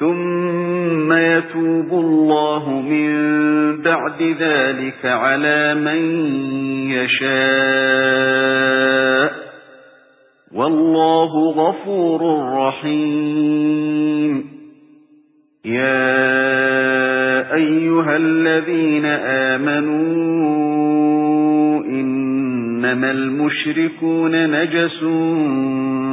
ثُمَّ يَتُوبُ اللَّهُ مِن بَعْدِ ذَلِكَ عَلَى مَن يَشَاءُ وَاللَّهُ غَفُورٌ رَّحِيمٌ. يَا أَيُّهَا الَّذِينَ آمَنُوا إِنَّمَا الْمُشْرِكُونَ نَجَسٌ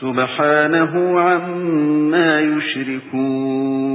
سُبْحَانَهُ عَمَّا يُشْرِكُونَ.